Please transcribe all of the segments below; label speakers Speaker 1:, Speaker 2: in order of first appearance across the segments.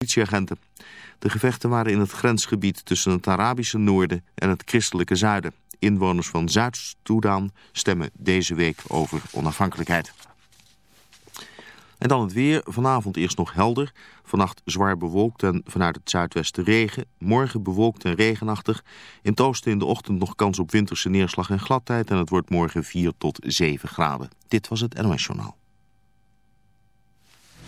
Speaker 1: politieagenten. De gevechten waren in het grensgebied tussen het Arabische noorden en het christelijke zuiden. Inwoners van Zuid-Soedan stemmen deze week over onafhankelijkheid. En dan het weer. Vanavond eerst nog helder. Vannacht zwaar bewolkt en vanuit het zuidwesten regen. Morgen bewolkt en regenachtig. In het oosten in de ochtend nog kans op winterse neerslag en gladheid. En het wordt morgen 4 tot 7 graden. Dit was het NOS.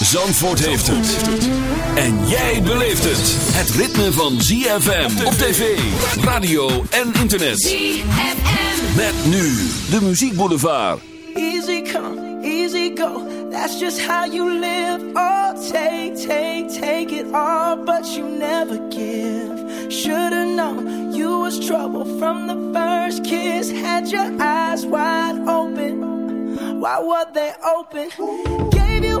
Speaker 2: Zandvoort heeft het. En jij beleeft het. Het ritme van ZFM op tv, radio en internet.
Speaker 3: ZFM.
Speaker 2: Met nu de muziekboulevard.
Speaker 4: Easy come, easy go. That's just how you live. Oh, take, take, take it all, but you never give. Should've known you was trouble from the first kiss. Had your eyes wide open. Why were they open? Gave you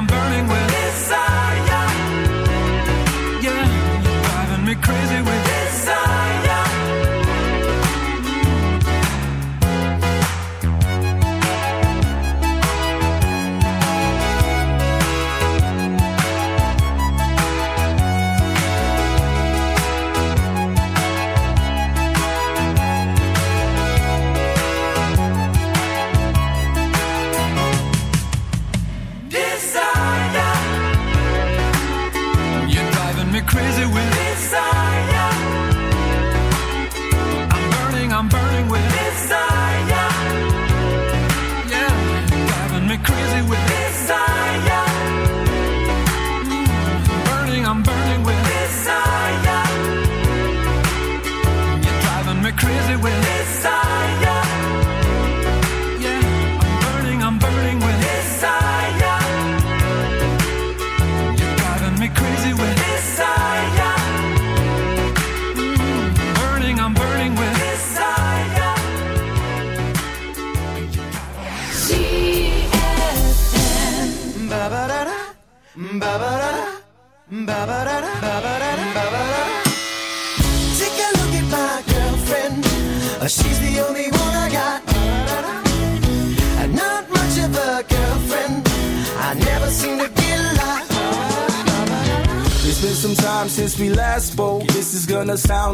Speaker 5: I'm burning with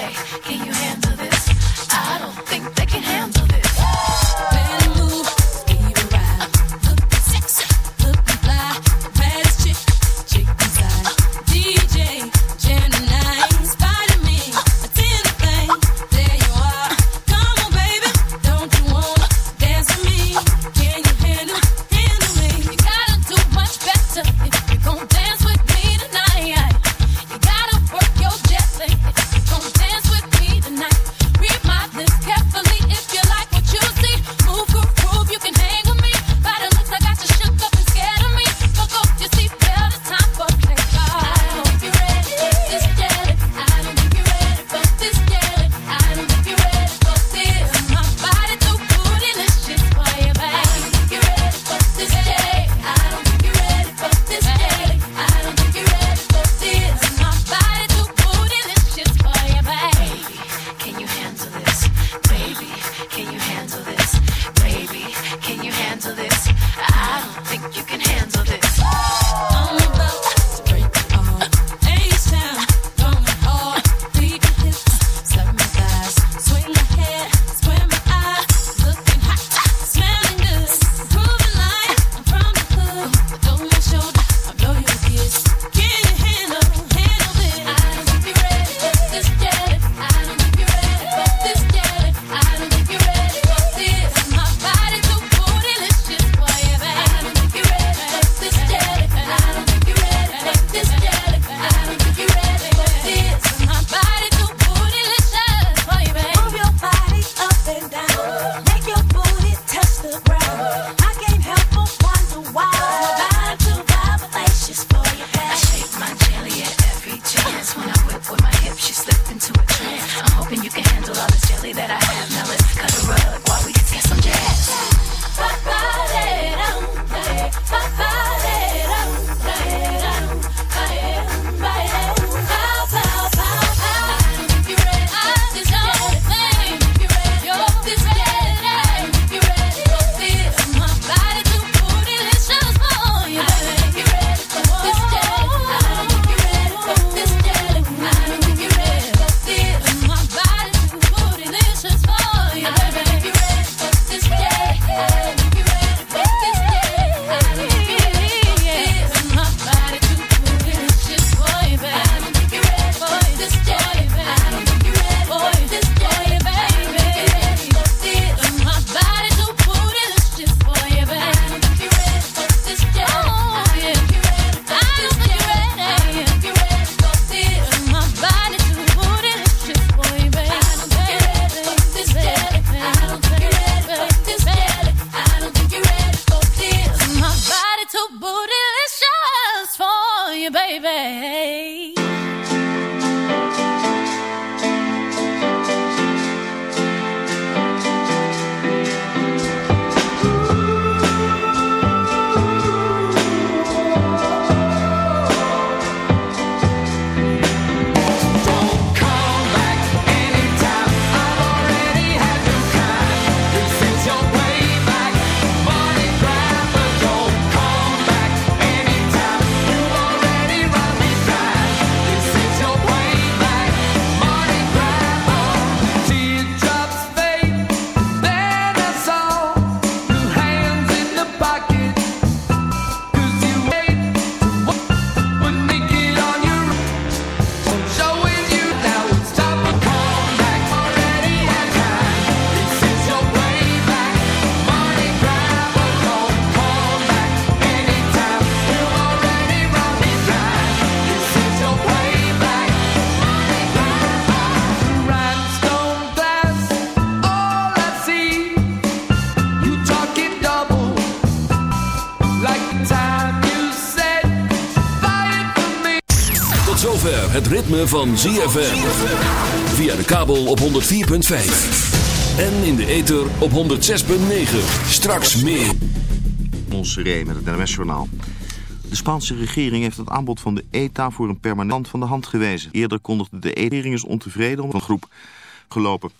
Speaker 3: say, can you handle
Speaker 2: van ZFM. Via de kabel op 104.5. En in de ether op 106.9. Straks meer.
Speaker 1: Montserrat met het NMS-journaal. De Spaanse regering heeft het aanbod van de ETA voor een permanent van de hand gewezen. Eerder kondigde de regering is ontevreden om een groep gelopen.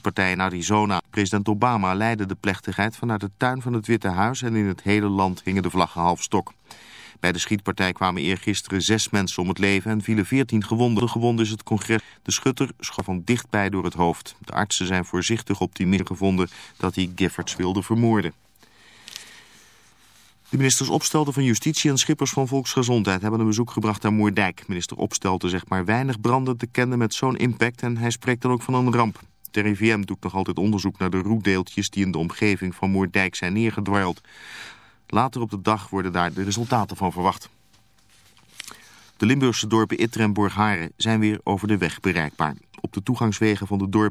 Speaker 1: Partij in Arizona. President Obama leidde de plechtigheid vanuit de tuin van het Witte Huis en in het hele land hingen de vlaggen half stok. Bij de schietpartij kwamen eergisteren zes mensen om het leven en vielen veertien gewonden. De gewonde is het congres. De schutter schoot van dichtbij door het hoofd. De artsen zijn voorzichtig optimistisch gevonden dat hij Giffords wilde vermoorden. De ministers Opstelten van Justitie en Schippers van Volksgezondheid hebben een bezoek gebracht aan Moerdijk. Minister Opstelten zegt maar weinig branden te kennen met zo'n impact en hij spreekt dan ook van een ramp. De RIVM doet nog altijd onderzoek naar de roetdeeltjes die in de omgeving van Moerdijk zijn neergedwarreld. Later op de dag worden daar de resultaten van verwacht. De Limburgse dorpen Itter en Borgharen zijn weer over de weg bereikbaar. Op de toegangswegen van de dorpen